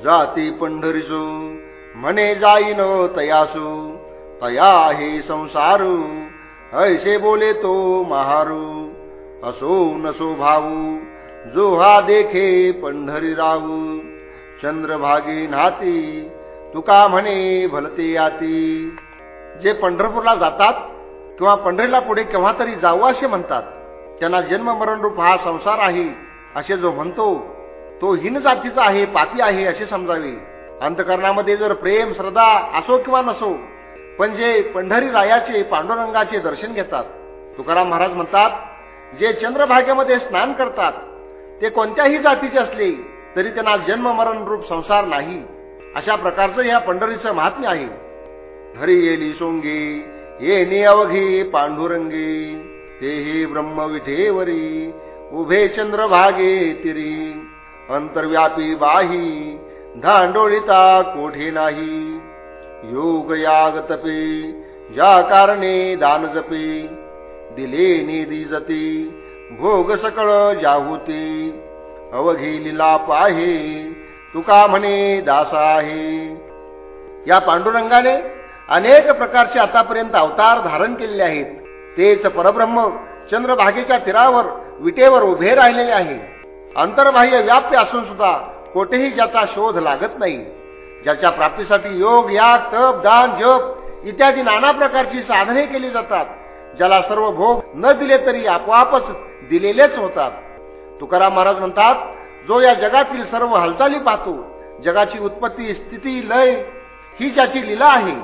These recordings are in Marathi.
जाती पंढरीसू म्हणे जाईन तयासू तया आहे संसारू. ऐसे बोले तो महारू असो नसो भाऊ जो हा देखे पंढरी राहू. चंद्रभागी नाती तुका म्हणे भलते याती. जे पंढरपूरला जातात किंवा पंढरीला पुढे केव्हा तरी जाऊ असे म्हणतात त्यांना जन्म मरण रूप हा संसार आहे असे जो म्हणतो तो हिन जातीचा आहे पापी आहे असे समजावे. अंतकरणामध्ये जर प्रेम श्रद्धा असो किंवा नसो पण जे पंढरी रायाचे पांडुरंगाचे दर्शन घेतात तुकाराम महाराज म्हणतात जे चंद्रभागेमध्ये स्नान करतात ते कोणत्याही जातीचे असले तरी त्यांना जन्म मरण रूप संसार नाही. अशा प्रकारचं या पंढरीचं महात्म्य आहे. हरी येली सोंगी येणे अवघे पांडुरंगी तेही ब्रह्मविठेवरी उभे चंद्रभागे तिरी. अंतर्व्यापी बाही धांडोळीता कोठे नाही. योग याग तपे या कारणे दान जपे. दिले निधी जती भोग सकळ जाहुते. अवघी लिला पाहे तुका म्हणे दासा आहे. या पांडुरंगाने अनेक प्रकारचे आतापर्यंत अवतार धारण केलेले आहेत. तेच परब्रह्म चंद्रभागेच्या तीरावर विटेवर उभे राहिलेले आहे. अंतर्बाह्य व्याप्य असून सुद्धा कोठेही ज्याचा शोध लागत नाही. ज्याच्या प्राप्तीसाठी योग या तप दान जप इत्यादी नाना प्रकारची साधने केली जातात ज्याला सर्व भोग न दिले तरी आपोआपच दिलेलेच होतात. तुकाराम महाराज म्हणतात जो या जगातील सर्व हालचाली पाहतो जगाची उत्पत्ती स्थिती लय ही ज्याची लीला आहे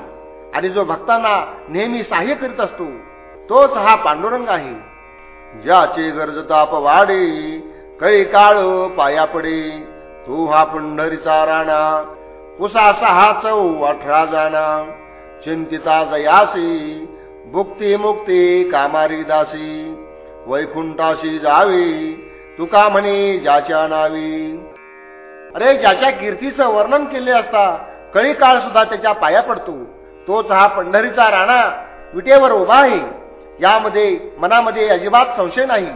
आणि जो भक्तांना नेहमी सहाय्य करीत असतो तोच हा पांडुरंग आहे. ज्याचे गरजताप वाढे कै काळ पाया पडे. तो हा पंढरीचा राणा. उसा सहा चौ अठरा जाणा. चिंतिता जयासी भुक्ती मुक्ती कामारी दासी. वैकुंठाशी जावे तुका म्हणे ज्याच्या नावी. अरे ज्याच्या कीर्तीचं वर्णन केले असता कळी काळ सुद्धा त्याच्या पाया पडतो. तोच हा पंढरीचा राणा. विटेवर उभा आहे. यामध्ये मनामध्ये अजिबात संशय नाही.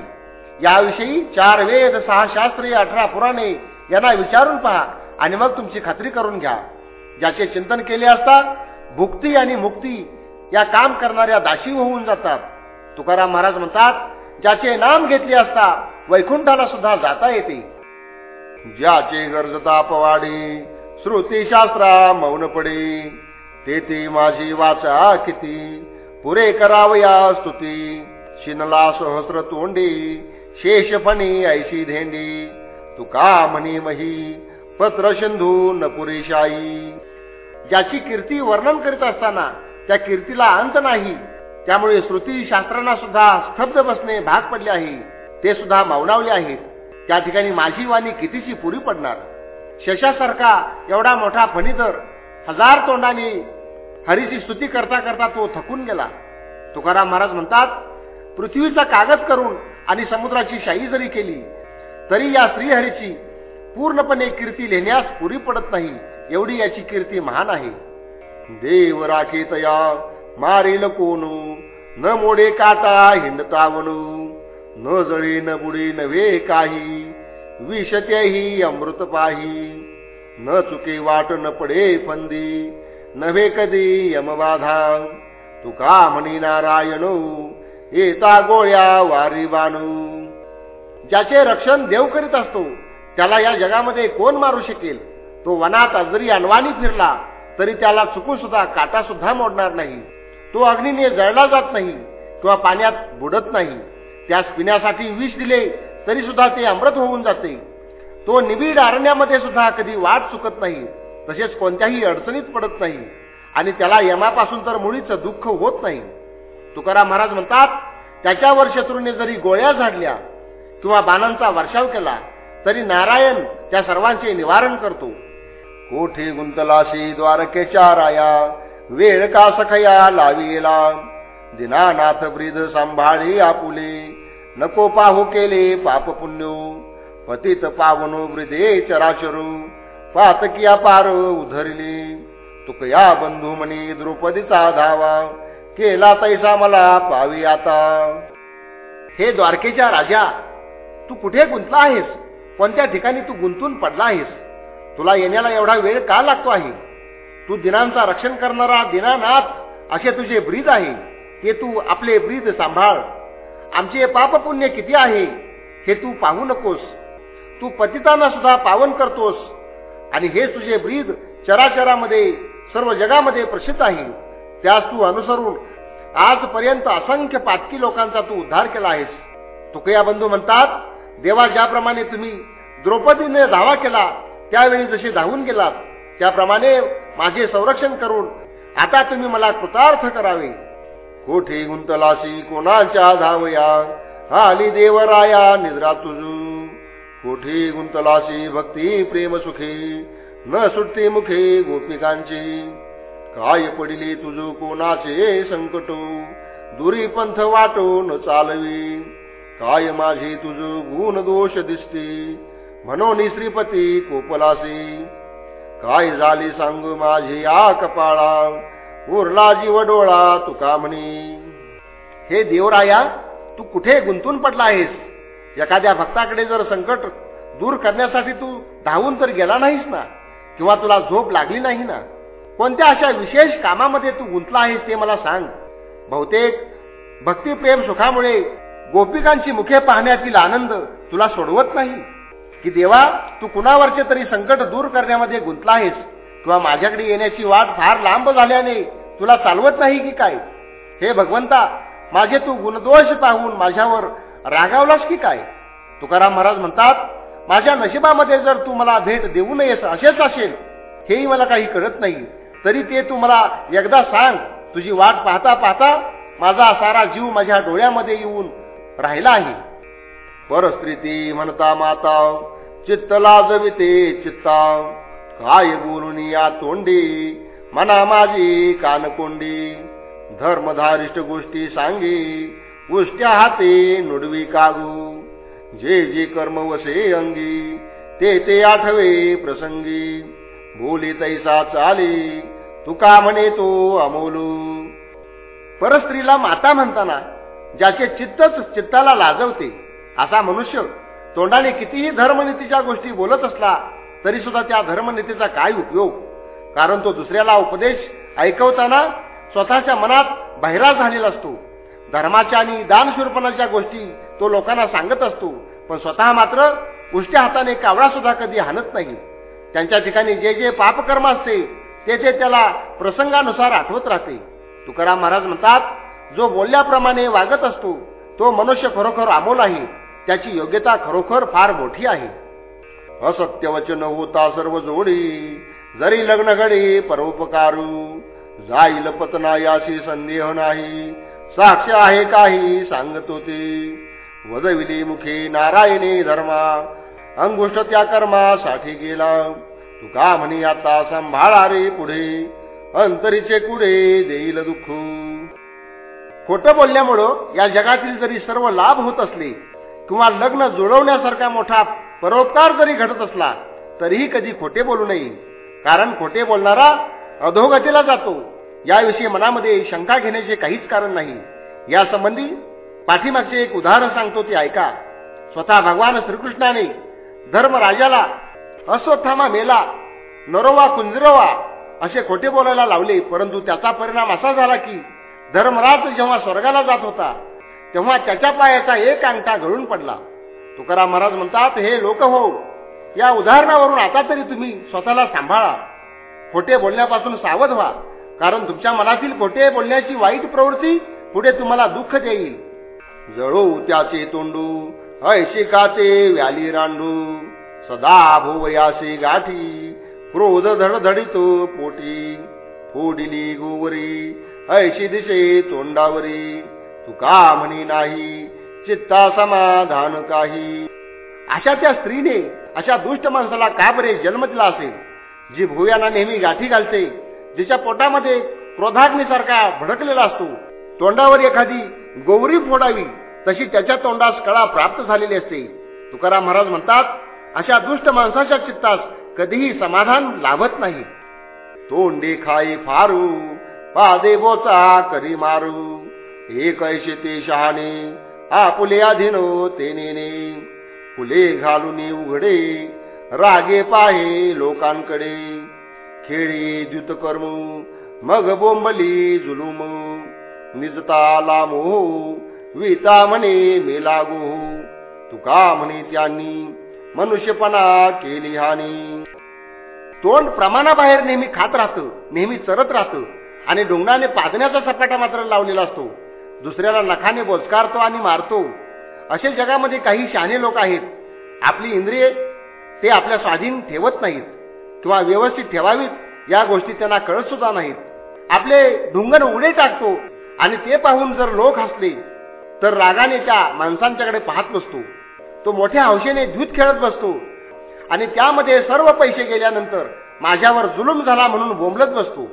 याविषयी चार वेद सहा शास्त्री अठरा पुराणे यांना विचारून पहा आणि मग तुमची खात्री करून घ्या. ज्याचे चिंतन केले असता भुक्ती आणि मुक्ती या काम करणाऱ्या दाशी होऊन जातात. तुकाराम महाराज म्हणतात ज्याचे नाम घेतले असता वैकुंठाला सुद्धा जाता येते. ज्याचे गरजता पवाडी श्रुतीशास्त्रा मौन पडे ते माझी वाचा किती पुरे करावया स्तुती. शिनला सहस्र तोंडी शेषफणी ऐशी धेंडी तुका म्हणी मही? पत्र सिंधू नपुरेशाई ज्याची कीर्ती वर्णन करीत असताना त्या कीर्तीला अंत नाही. त्यामुळे श्रुती शास्त्रांना सुद्धा स्तब्ध बसणे भाग पडले आहे. ते सुद्धा मौनावले आहेत. त्या ठिकाणी माझी वाणी कितीशी पुरी पडणार? शशासारखा एवढा मोठा फणीधर हजार तोंडाने हरीची स्तुती करता करता तो थकून गेला. तुकाराम महाराज म्हणतात पृथ्वीचा कागद करून आणि समुद्राची शाही जरी केली तरी या श्रीहरीची पूर्णपणे कीर्ती लिहिण्यास पुरी पडत नाही एवढी याची कीर्ती महान आहे. देव राखे तया मारेल कोणू न मोडे काटा हिंडतावणू न जळे न बुडे नव्हे काही विषतेही अमृत पाही न चुके वाट न पडे फंदी नव्हे कधी यमबाधा तुका म्हणी नारायण येता गोळ्या वारी बाणू. ज्याचे रक्षण देव करीत असतो त्याला या जगामध्ये कोण मारू शकेल? तो वनात जरी अनवाणी फिरला तरी त्याला चुकून सुद्धा काटा सुद्धा मोडणार नाही. तो अग्नीने जळला जात नाही किंवा पाण्यात बुडत नाही. त्यास पिण्यासाठी विष दिले तरी सुद्धा ते अमृत होऊन जाते. तो निबिड अरण्यामध्ये सुद्धा कधी वाट चुकत नाही तसेच कोणत्याही अडचणीत पडत नाही. आणि त्याला यमापासून तर मुळीच दुःख होत नाही. तुकाराम महाराज म्हणतात त्याच्यावर शत्रूने जरी गोळ्या झाडल्या किंवा बाणांचा वर्षाव केला तरी नारायण त्या सर्वांचे निवारण करतो. कोठे गुंतलाशी द्वारकेच्या राया वेळ का सखया लावीला? दिनानाथ ब्रीद सांभाळी आपुले नको पाहू केले पाप पुण्यो पतित पावनो ब्रिदे चराचरू पातकिया पार उधरली. तुकया बंधू म्हणी द्रौपदीचा धावा केला तैसा मला पावी आता. हे द्वारकेच्या राजा तू कुठे गुंतला आहेस? कोणत्या ठिकाणी तू गुंतून पडला आहेस? तुला येण्याला एवढा वेळ का लागतो आहे? तू दिनांचा रक्षण करणारा दिनानाथ असे तुझे ब्रीद आहे. ते तू आपले ब्रीद सांभाळ. आमचे पाप पुण्य किती आहे हे तू पाहू नकोस. तू पतितांना सुद्धा पावन करतोस. आणि हे तुझे ब्रीद चराचरामध्ये सर्व जगामध्ये प्रसिद्ध आहे. त्यास तू अनुसरून आजपर्यंत असंख्य पातकी लोकांचा तू उद्धार केला आहेस. तुकया बंधू म्हणतात देवा ज्याप्रमाणे तुम्ही द्रौपदीने धावा केला त्यावेळी जसे धावून गेलात त्याप्रमाणे माझे संरक्षण करून आता तुम्ही मला कृतार्थ करावे. कोठे गुंतलासी कोणाच्या धावया? आली देवराया निद्रा तुझू. कोठे गुंतलासी भक्ती प्रेम सुखे? न सुटते मुखे गोपिकांची. काय पडिले तुझ कोणाचे संकट? दुरी पंथ वाटो न चालवी. काय माझे तुझ गुण दोष दिसते? म्हणून श्रीपती कोपलासी. काय झाले सांग माझे या कपाळा? उरला जीव डोळा तुका म्हणी. हे देवराया तू कुठे गुंतून पडला आहेस? एखाद्या भक्ताकडे जर संकट दूर करण्यासाठी तू धावून तर गेला नाहीस ना? किंवा तुला झोप लागली नाही ना? कोणत्या अशा विशेष कामामध्ये तू गुंतला आहेस ते मला सांग. बहुतेक भक्तिप्रेम सुखामुळे गोपिकांची मुखे पाहण्यातील आनंद तुला सोडवत नाही. की देवा तू कुणावरचे तरी संकट दूर करण्यामध्ये गुंतला आहेस? किंवा माझ्याकडे येण्याची वाट फार लांब झाल्याने तुला चालवत नाही की काय? हे भगवंता माझे तू गुणदोष पाहून माझ्यावर रागावलास की काय? तुकाराम महाराज म्हणतात माझ्या नशिबामध्ये जर तू मला भेट देऊ नयेस असेच असेल हेही मला काही कळत नाही. तरी ते तू मला एकदा सांग. तुझी वाट पाहता पाहता माझा सारा जीव माझ्या डोळ्यामध्ये येऊन राहिला आहे. परस्त्रीती म्हणता माता चित्त लाजविते चित्ता. काय बोलून या तोंडी? मना माझी कानकोंडी. धर्मधारिष्ट गोष्टी सांगी उष्ट्या हाते नुडवी कागू. जे जे कर्म वसे अंगी ते ते आठवे प्रसंगी. बोली तैसा चाली तुका म्हणे तो अमोलू. परस्त्रीला माता म्हणताना ज्याचे चित्तच चित्ताला लाजवते असा मनुष्य तोंडाने कितीही धर्मनीतीच्या गोष्टी बोलत असला तरी सुद्धा त्या धर्मनीतीचा काय उपयोग? कारण तो दुसऱ्याला उपदेश ऐकवताना स्वतःच्या मनात बहिरा झालेला असतो. धर्माच्या आणि दानशूरपणाच्या गोष्टी तो लोकांना सांगत असतो पण स्वतः मात्र उष्ट्या हाताने कावळा सुद्धा कधी हाणत नाही. त्यांच्या ठिकाणी जे जे पापकर्म असते ते ते त्याला प्रसंगानुसार आठवत राहते. तुकाराम महाराज म्हणतात जो बोलल्याप्रमाणे वागत असतो तो मनुष्य खरोखर अमोल आहे त्याची योग्यता खरोखर फार मोठी आहे. असत्य वचन होता सर्व जोडी जरी लग्न घडी परोपकारू जाईल पतना याशी संदेह नाही साक्ष आहे काही सांगत होते वजविली मुखे नारायणी धर्मा अंगुष्ट त्या कर्मासाठी गेला. तू का म्हणी आता सांभाळा रे पुढे. अंतरीचे कुडे देईल दुःख. खोट बोलल्यामुळं या जगातील जरी सर्व लाभ होत असले किंवा लग्न जुळवण्यासारखा मोठा परोपकार जरी घडत असला तरीही कधी खोटे बोलू नये. कारण खोटे बोलणारा अधोगतीला जातो. याविषयी मनामध्ये शंका घेण्याचे काहीच कारण नाही. यासंबंधी पाठीमागचे एक उदाहरण सांगतो ते ऐका. स्वतः भगवान श्रीकृष्णाने धर्मराजाला अश्वत्थामा मेला नरोवा कुंजरोवा असे खोटे बोलायला लावले परंतु त्याचा परिणाम असा झाला की धर्मराज जेव्हा स्वर्गाला जात होता तेव्हा त्याच्या पायाचा एक अंगठा घडून पडला. तुकाराम महाराज म्हणतात हे लोक हो या उदाहरणावरून आता तरी तुम्ही स्वतःला सांभाळा. खोटे बोलण्यापासून सावध व्हा कारण तुमच्या मनातील खोटे बोलण्याची वाईट प्रवृत्ती पुढे तुम्हाला दुःख देईल. जळू त्याचे तोंडू ऐशिकाचे व्याली रांडू सदा भुवयासी गाठी क्रोध धडधडितो पोटी फोडिली गोवरी ऐशी दिशे तोंडावरी तुका म्हणी नाही चित्ता समाधान काही. अशा त्या स्त्रीने अशा दुष्ट माणसाला का बरे जन्म दिला असेल? जी भुयाना नेहमी गाठी घालते जिच्या पोटामध्ये क्रोधाग्नीसारखा भडकलेला असतो तोंडावर एखादी गोवरी फोडावी तशी त्याच्या तोंडास कळा प्राप्त झालेली असते. तुकाराम महाराज म्हणतात अशा दुष्ट माणसाच्या चित्तास कधीही समाधान लाभत नाही. तोंडे खाई फारू पादे बोचा करी मारू हे कैसे ते शहाणे आपुले आधीनो ते नेने फुले घालून उघडे रागे पाहे लोकांकडे. खेळी द्युतकर्म मग बोंबली जुलूम. निजताला मोह विता म्हणे मेलागो तुका म्हणे त्यांनी मनुष्यपणा केली हानी. तोंड प्रमाणाबाहेर नेहमी खात राहतं नेहमी चरत राहतं आणि डोंगराने पाजण्याचा सपाटा मात्र लावलेला असतो. दुसऱ्याला नखाने बोचकारतो आणि मारतो. असे जगामध्ये काही शहाणे लोक आहेत. आपली इंद्रिये ते आपल्या स्वाधीन ठेवत नाहीत. किंवा व्यवस्थित ठेवावीत या गोष्टी त्यांना कळत सुद्धा नाहीत. आपले ढुंगण उडे टाकतो आणि ते पाहून जर लोक हसले तर रागाने त्या माणसांच्याकडे पाहत नसतो. तो मोठ्या हौशेने धूत खेळत बसतो. आणि त्यामध्ये सर्व पैसे गेल्यानंतर माझ्यावर जुलूम झाला म्हणून बोंबलत बसतो.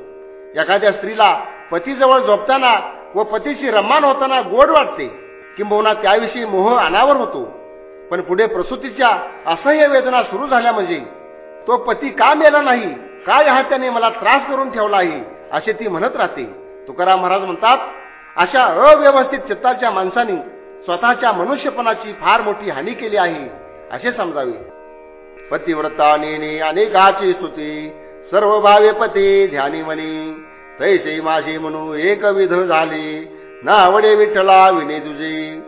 एखाद्या स्त्रीला पतीजवळ झोपताना व पतीशी रम्मान होताना गोड वाटते. किंबहुना त्याविषयी मोह अनावर होतो. पण पुढे प्रसूतीच्या असह्य वेदना सुरू झाल्या म्हणजे तो पती का मेला नाही काय हा त्याने मला त्रास करून ठेवला आहे असे ती म्हणत राहते. तुकाराम महाराज म्हणतात अशा अव्यवस्थित चित्ताच्या माणसाने स्वतःच्या मनुष्यपणाची फार मोठी हानी केली आहे असे समजावे. पतिव्रता नेणे अनेकाची स्तुती सर्व भावे पती ध्यानी म्हणे तैसे माझे म्हणू एकविध झाले ना आवडे विठ्ठला विने तुझे.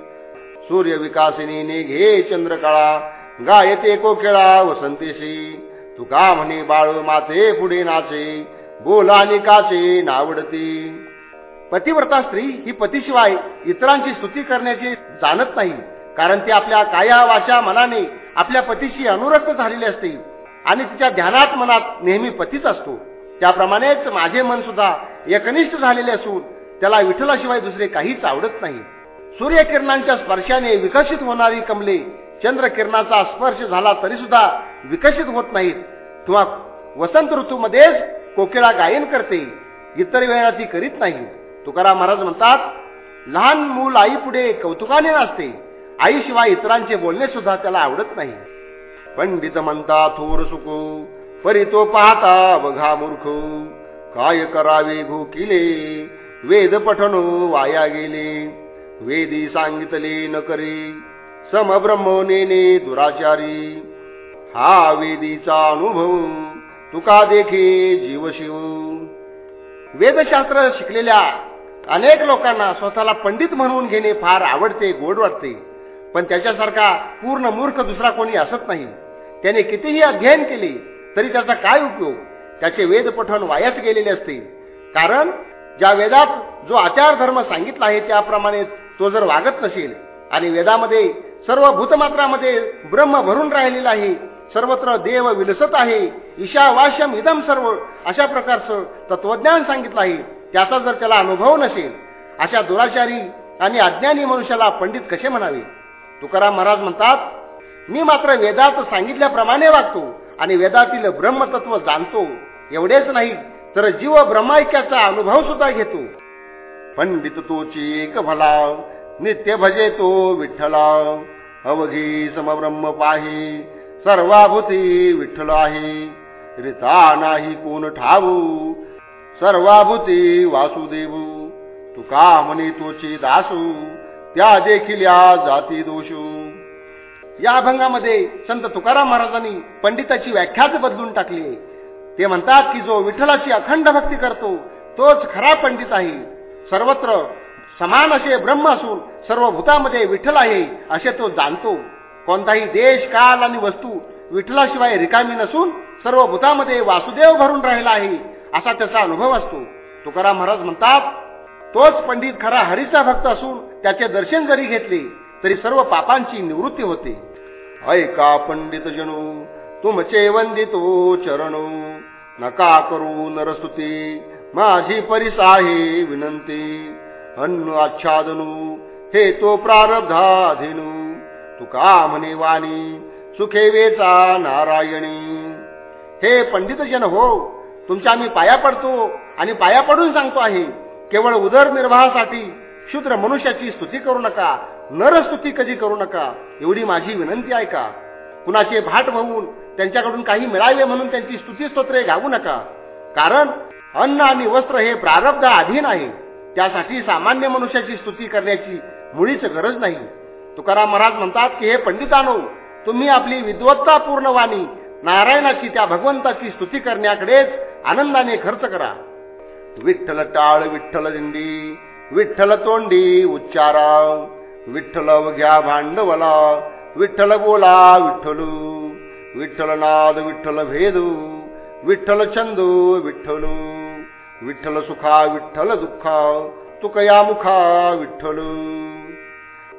सूर्य विकासिनी घे चंद्रकळा गायते कोकिळा वसंतीशी. तुका म्हणे बाळ माते पुढे नाचे बोला निकाचे नावडती. पतिव्रता स्त्री ही पतीशिवाय इतरांची स्तुती करण्याची जाणत नाही. कारण ती आपल्या काया वाचा मनाने आपल्या पतीशी अनुरक्त झालेली असते आणि तिच्या ध्यानात मनात नेहमी पतीच असतो. त्याप्रमाणेच माझे मन सुद्धा एकनिष्ठ झालेले असून त्याला विठ्ठलाशिवाय दुसरे काहीच आवडत नाही. सूर्यकिरणांच्या स्पर्शाने विकसित होणारी कमले चंद्र किरणाचा स्पर्श झाला तरी सुद्धा विकसित होत नाहीत. किंवा वसंत ऋतूमध्येच कोकिळा गायन करते इतर वेळा ती करीत नाही तुकाराम महाराज म्हणतात लहान मूल आई पुढे कौतुकाने नाचते. आईशिवाय इतरांचे बोलणे सुद्धा त्याला आवडत नाही. पंडित म्हणता थोर सुको परी तो पाहता बघा मूर्ख. काय करावे घोकिले वेद पठनो वाया गेले. वेदी सांगितले न करे. समब्रह्म नेने दुराचारी. हा वेदीचा अनुभव तुका देखे जीवशिव. वेदशास्त्र शिकलेल्या अनेक लोकांना स्वतःला पंडित म्हणून घेणे फार आवडते गोड वाटते. पण त्याच्यासारखा पूर्ण मूर्ख दुसरा कोणी असत नाही. त्याने कितीही अध्ययन केले तरी त्याचा काय उपयोग? त्याचे वेद पठण वायाच गेलेले असते. कारण ज्या वेदात जो आचार धर्म सांगितला आहे त्याप्रमाणे तो जर वागत नसेल आणि वेदामध्ये सर्व भूतमात्रामध्ये ब्रह्म भरून राहिलेला आहे सर्वत्र देव विलसत आहे ईशावाश्यम इदम सर्व अशा प्रकारचं तत्वज्ञान सांगितलं आहे त्याचा जर त्याला अनुभव नसेल अशा दुराचारी आणि अज्ञानी मनुष्याला पंडित कसे म्हणावे? तुकाराम महाराज म्हणतात मी मात्र वेदात सांगितल्याप्रमाणे वागतो आणि वेदातील ब्रह्मतत्व जाणतो. एवढेच नाही तर जीव ब्रह्मायक्याचा अनुभव सुद्धा घेतो. पंडित तोची एक भला नित्य भजे तो विठ्ठला अवघी समब्रह्म पाही सर्वाभूती विठ्ठल आहे. रिता नाही कोण ठाऊ सर्वाभूती वासुदेव. तुका म्हणे तोची दासू त्या देखील या जाती दोषू. या अभंगामध्ये संत तुकाराम महाराजांनी पंडिताची व्याख्याच बदलून टाकली. ते म्हणतात की जो विठ्ठलाची अखंड भक्ती करतो तोच खरा पंडित आहे. सर्वत्र समान असे ब्रह्म असून सर्व भूतामध्ये विठ्ठल आहे असे तो जाणतो. कोणताही देश काल आणि वस्तू विठ्ठलाशिवाय रिकामी नसून सर्व भूतामध्ये वासुदेव भरून राहिला आहे. असा त्याचा अनुभव असतो. तुकाराम महाराज म्हणतात तोच पंडित खरा हरीचा भक्त असून त्याचे दर्शन जरी घेतले तरी सर्व पापांची निवृत्ती होते. ऐका पंडित जनू तुमचे वंदितो चरणू. नका करू नरस्तुती माझी परिस आहे विनंती. अन्न आच्छादनू हे तो प्रारब्धाधीनू. तुका म्हणे वाणी सुखेवेचा नारायणी. हे पंडितजन हो तुमच्या मी पाया पडतो आणि पाया पडून सांगतो आहे केवळ उदरनिर्वाहासाठी शूद्र मनुष्याची स्तुती करू नका नरस्तुती कधी करू नका एवढी माझी विनंती आहे का? कुणाचे भाट होऊन त्यांच्याकडून काही मिळावे म्हणून त्यांची स्तुती स्तोत्रे गाऊ नका. कारण अन्न आणि वस्त्र हे प्रारब्ध अधीन आहे. त्यासाठी सामान्य मनुष्याची स्तुती करण्याची मुळीच गरज नाही. तुकाराम महाराज म्हणतात की हे पंडितानो तुम्ही आपली विद्वत्तापूर्ण वाणी नारायणाची त्या भगवंताची स्तुती करण्याकडेच आनंदाने खर्च करा. विठ्ठल टाळ विठ्ठल दिंडी विठ्ठल तोंडी उच्चारा. विठ्ठल घ्या भांडवला विठ्ठल बोला विठ्ठलू. विठ्ठल नाद विठ्ठल भेदू विठ्ठल चंदू विठ्ठलू. विठ्ठल सुखा विठ्ठल दुःखा तुकया मुखा विठ्ठलू.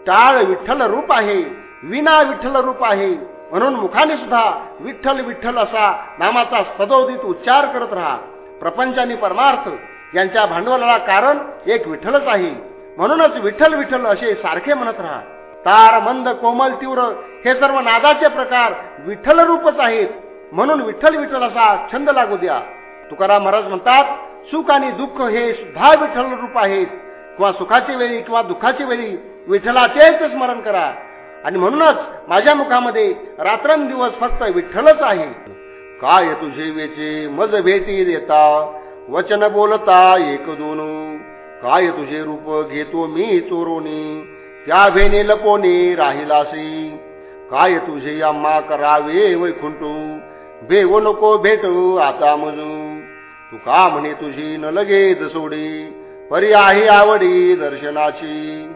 टाळ विठ्ठल रूप आहे विना विठ्ठल रूप आहे. म्हणून मुखाने सुद्धा विठ्ठल विठ्ठल असा नामाचा सदोदित उच्चार करत राहा. प्रपंच आणि परमार्थ यांच्या भांडवलाला कारण एक विठ्ठलच आहे. म्हणूनच विठ्ठल विठ्ठल असे सारखे म्हणत राहा. तार मंद कोमल तीव्र हे सर्व नादाचे प्रकार विठ्ठल रूपच आहेत. म्हणून विठ्ठल विठ्ठल असा छंद लागू द्या. तुकाराम महाराज म्हणतात सुख आणि दुःख हे सुद्धा विठ्ठल रूप आहेत. किंवा सुखाची वेळी किंवा दुःखाची वेळी विठ्ठलाचेच स्मरण करा. आणि म्हणूनच माझ्या मुखामध्ये रात्रंदिवस फक्त विठ्ठलच आहे. काय तुझे वेचे मज भेटी देता? वचन बोलता एक दोन. काय तुझे रूप घेतो मी चोरोनी? त्या भेने लपोने राहिलासी. काय तुझे अम्मा करावे वैखुंटू भेवो नको भेटू आता मजू. तू का म्हणे तुझी न लगे सोडी? परी आहे आवडी दर्शनाची.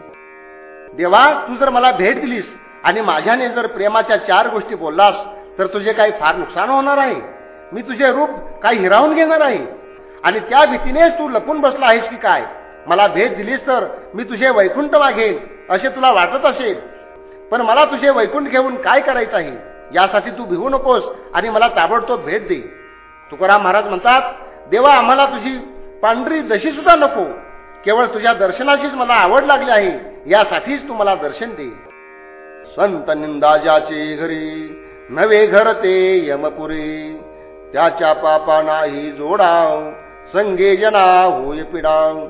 देवा तू जर मला भेट दिलीस आणि माझ्याने जर प्रेमाच्या चार गोष्टी बोललास तर तुझे काही फार नुकसान होणार आहे. मी तुझे रूप काही हिरावून घेणार आहे. आणि त्या भीतीनेच तू लपून बसला आहेस की काय? मला भेट दिलीस तर मी तुझे वैकुंठ मागेन असे तुला वाटत असेल. पण मला तुझे वैकुंठ घेऊन काय करायचं आहे? यासाठी तू भिवू नकोस आणि मला ताबडतोब भेट दे. तुकाराम महाराज म्हणतात देवा आम्हाला तुझी पांढरी दशी सुद्धा नको. केवळ तुझ्या दर्शनाचीच मला आवड लागली आहे यासाठीच तू मला दर्शन दे. संत निंदाजाचे घरी नवे घर ते यमपुरी. त्याच्या पापा नाही जोडाव संगे जना होय पिडाव.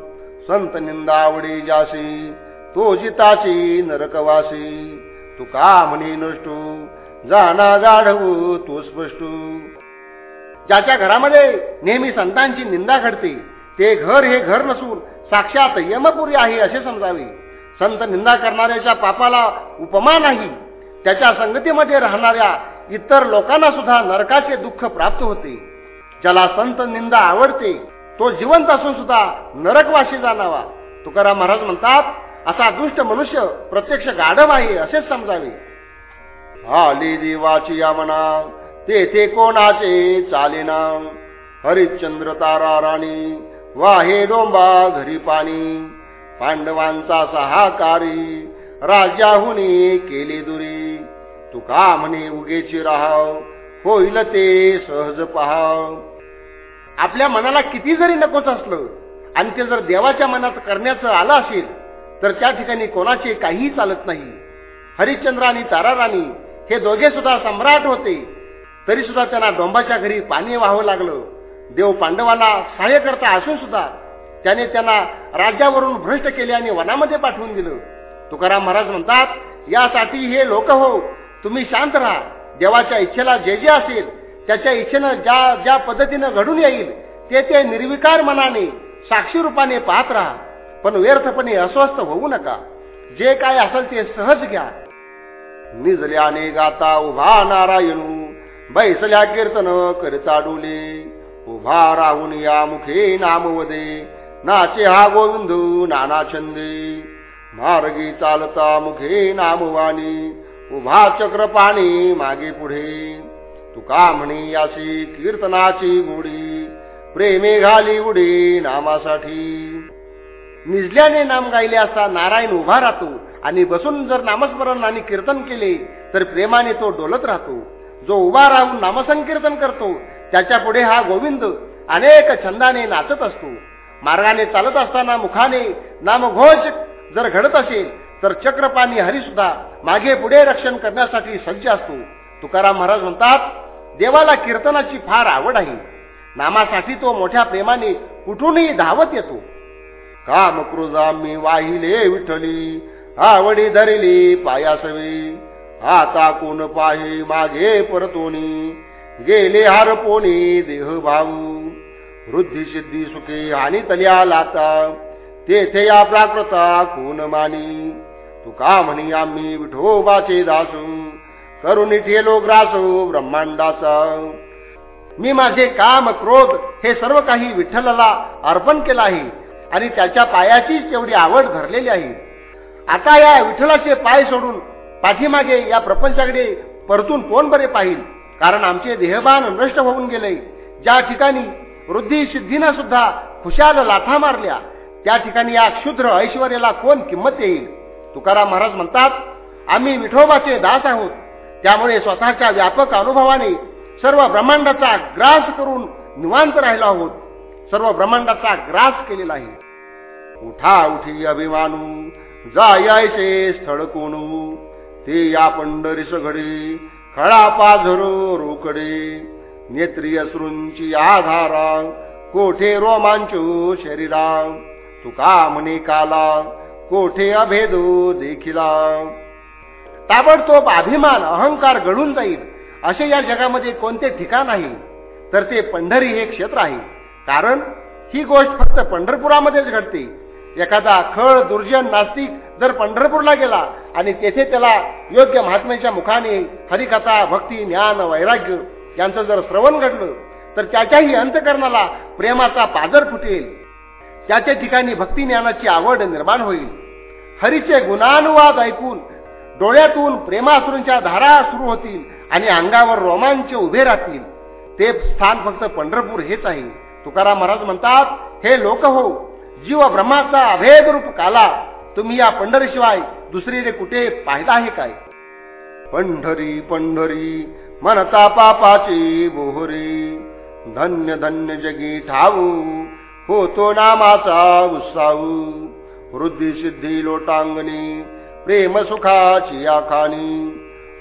संत निंदावडे जासी तो जिताची नरकवासी. तू का म्हणे नष्टू जाना गाढवू तो स्पष्टू. ज्याच्या घरामध्ये नेहमी संतांची निंदा घडते ते घर हे घर नसून साक्षात यमपुरी आहे असे समजावे. संत निंदा करणाऱ्याच्या पापाला उपमा नाही. त्याच्या संगतीमध्ये राहणाऱ्या इतर लोकांना सुद्धा नरकाचे दुःख प्राप्त होते. ज्याला संत निंदा आवडते तो जिवंत असून सुद्धा नरकवाशी जाणावा. तुकाराम महाराज म्हणतात असा दुष्ट मनुष्य प्रत्यक्ष गाढव आहे असेच समजावे. आली देवाची म्हणा तेथे कोणाचे चालेना? हरिश्चंद्र तारा राणी वाहे डोंबा घरी पाणी. पांडवांचा सहाकारी राजाहुनी केली दुरी. तुका म्हणे उगेची राहाव? होईल ते सहज पहाव. आपल्या मनाला किती जरी नकोच असलं आणि ते जर देवाच्या मनात करण्याचं आलं असेल तर त्या ठिकाणी कोणाचे काहीही चालत नाही. हरिश्चंद्र आणि ताराराणी हे दोघे सुद्धा सम्राट होते. तरी सुद्धा त्यांना डोंबाच्या घरी पाणी व्हावं लागलं. देव पांडवाला सहाय्य करता असून सुद्धा त्याने त्यांना राज्यावरून भ्रष्ट केले आणि वनामध्ये पाठवून दिलं. तुकाराम महाराज म्हणतात यासाठी हे लोक हो तुम्ही शांत राहा. देवाच्या इच्छेला जे जे असेल त्याच्या इच्छेनं ज्या ज्या पद्धतीनं घडून येईल ते ते निर्विकार मनाने साक्षी रूपाने पाहत राहा. पण व्यर्थपणे अस्वस्थ होऊ नका. जे काय असेल ते सहज घ्या. निजल्याने गाता उभा नारायणू बैसल्या कीर्तन करता डोले उभा राहून या मुखे नामवदे. नाचे हा गोविंद नाना छंदे. मार्गी चालता मुखे नामवानी उभा चक्र पाणी मागे पुढे. तुका म्हणे याशी कीर्तनाची गोडी प्रेमे घाली उडी नामासाठी. निजल्याने नाम गायले असता नारायण उभा राहतो आणि बसून जर नामस्मरण आणि कीर्तन केले तर प्रेमाने तो डोलत राहतो. जो उभा राहून नामसंकीर्तन करतो त्याच्या पुढे हा गोविंद अनेक छंदाने नाचत असतो. मार्गाने चालत असताना मुखाने नामघोष जर घडत असेल तर चक्रपाणी हरी सुद्धा मागे पुढे रक्षण करण्यासाठी सज्ज असतो. तुकाराम महाराज म्हणतात देवाला कीर्तनाची फार आवड आहे. नामासाठी तो मोठ्या प्रेमाने कुठूनही धावत येतो. काम क्रुजा मी वाहिले विठली आवडी धरली पायासवी. आता कोण पाही मागे परतोनी. गेले हारपोनी देह भाऊ. वृद्धी सिद्धी सुखे आणि तल्या लाता. तेथे या प्राकृता कोण मानी? तुका म्हणी आम्ही विठोबाचे दासू. करुणी ठेलो ग्रासो ब्रह्मांडाचा. मी माझे काम क्रोध हे सर्व काही विठ्ठलाला अर्पण केलं आहे आणि त्याच्या पायाचीच एवढी आवड धरलेली आहे. आता या विठ्ठलाचे पाय सोडून पाठीमागे या प्रपंचाकडे परतून कोण बरे पाहिल? कारण आमचे देहबान नष्ट होऊन गेले. ज्या ठिकाणी वृद्धी सिद्धीनं सुद्धा खुशाल लाथा मारल्या त्या ठिकाणी या क्षुद्र ऐश्वर्याला कोण किंमत येईल तुकाराम महाराज म्हणतात आम्ही विठोबाचे दास आहोत. त्यामुळे स्वतःच्या व्यापक अनुभवाने सर्व ब्रह्मांडाचा ग्रास करून निवांत राहिलो आहोत. सर्व ब्रह्मांडाचा ग्रास केलेला आहे. उठा उठी अभिमानू. जायचे स्थळ कोणू? ते या पंढरीस घडी खळा पाझरो रोकडे. नेत्री अश्रूंची आधारा कोठे रोमांचो शरीरा. तुका म्हणे काला कोठे अभेदो देखिला. ताबडतोब अभिमान अहंकार गळून जाईल असे या जगामध्ये कोणते ठिकाण आहे? तर ते पंढरी हे क्षेत्र आहे. कारण ही गोष्ट फक्त पंढरपुरामध्येच घडते. एखादा खळ दुर्जन नास्तिक जर पंढरपूरला गेला आणि तेथे त्याला योग्य महात्म्याच्या मुखाने हरिकथा भक्ती ज्ञान वैराग्य यांचं जर श्रवण घडलं तर त्याच्याही अंतकरणाला प्रेमाचा पाजर फुटेल. त्याच्या ठिकाणी भक्ती ज्ञानाची आवड निर्माण होईल. हरीचे गुणानुवाद ऐकून डोळ्यातून प्रेमासुरूंच्या धारा सुरू होतील आणि अंगावर रोमांच उभे राहतील. ते स्थान फक्त पंढरपूर हेच आहे. तुकाराम महाराज म्हणतात हे लोक हो जीव ब्रह्माचा अभेद रूप काला तुम्ही या पंढरीशिवाय दुसरीने कुठे पाहिला आहे काय? पंढरी पंढरी मनता पापाची बोहरी धन्य धन्य जगी ठाऊ होतो नामाचा उत्साहू वृद्धी सिद्धी लोटांगणी प्रेम सुखाची आखाणी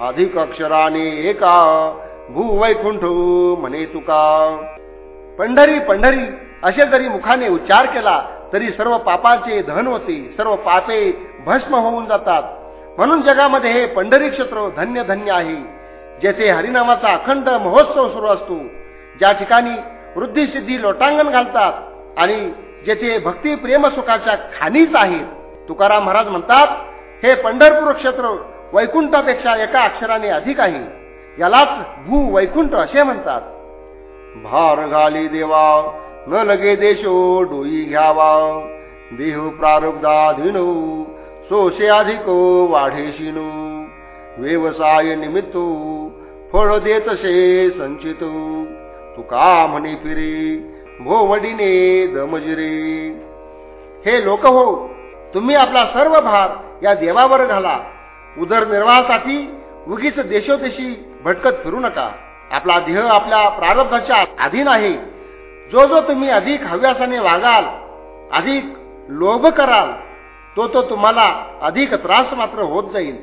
अधिक अक्षराने एका भूवैकुंठ म्हणे तुका. पंढरी पंढरी असे जरी मुखाने उच्चार केला तरी सर्व पापाचे धन होते सर्व पापे भस्म होऊन जातात. म्हणून जगामध्ये हे पंढरी क्षेत्र धन्य धन्य आहे. जेथे हरिनामाचा अखंड महोत्सव सुरू असतो ज्या ठिकाणी वृद्धी सिद्धी लोटांगण घालतात आणि जेथे भक्ती प्रेम सुखाच्या खाणीच आहेत. तुकाराम महाराज म्हणतात हे पंढरपूर क्षेत्र वैकुंठापेक्षा एका अक्षराने अधिक आहे. यालाच भू वैकुंठ असे म्हणतात. भार घाली देवा न लगे देशो डोई घ्यावा. देह प्रारब्धाधीनो सोशे अधिको वाढेशिनू व्यवसाय निमित्त फळ देतसे संचित. तुका म्हणे फिरे भोवडीने दमजिरे. हे लोक हो तुम्ही आपला सर्व भार या देवावर घाला. उदरनिर्वाहासाठी उगीच देशोदेशी भटकत फिरू नका. आपला देह आपल्या प्रारब्धाच्या अधीन आहे. जो जो तुम्ही अधिक हव्यासाने वागाल अधिक लोभ कराल तो तो तुम्हाला अधिक त्रास मात्र होत जाईल.